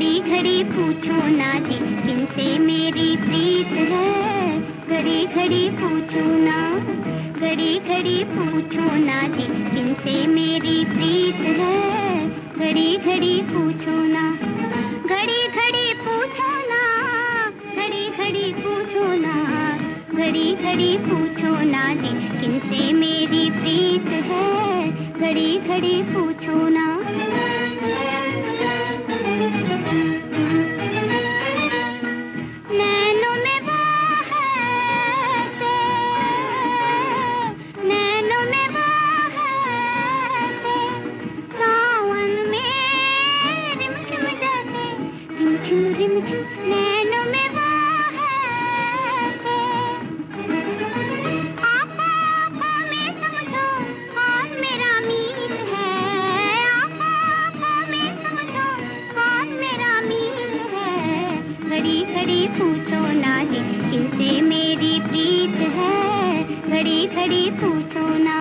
जी इनसे मेरी प्रीत है। घड़ी घड़ी पूछो ना घड़ी घड़ी पूछो ना जी इनसे मेरी प्रीत है। घड़ी घड़ी पूछो ना घड़ी घड़ी पूछो ना घड़ी घड़ी पूछो ना घड़ी घड़ी पूछो ना जी किनसे मेरी प्रीत है। घड़ी घड़ी पूछो ना। कौन मेरा मीत है। घड़ी घड़ी पूछो ना जी मेरी प्रीत है? घड़ी घड़ी पूछो ना।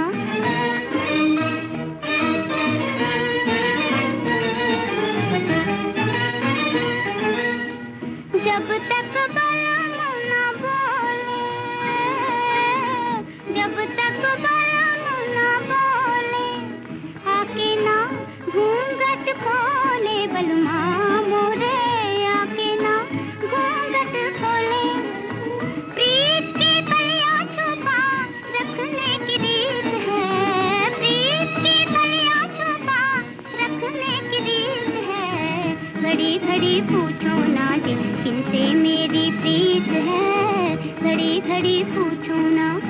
घड़ी घड़ी पूछो ना दिल किनसे मेरी प्रीत है? घड़ी घड़ी पूछो ना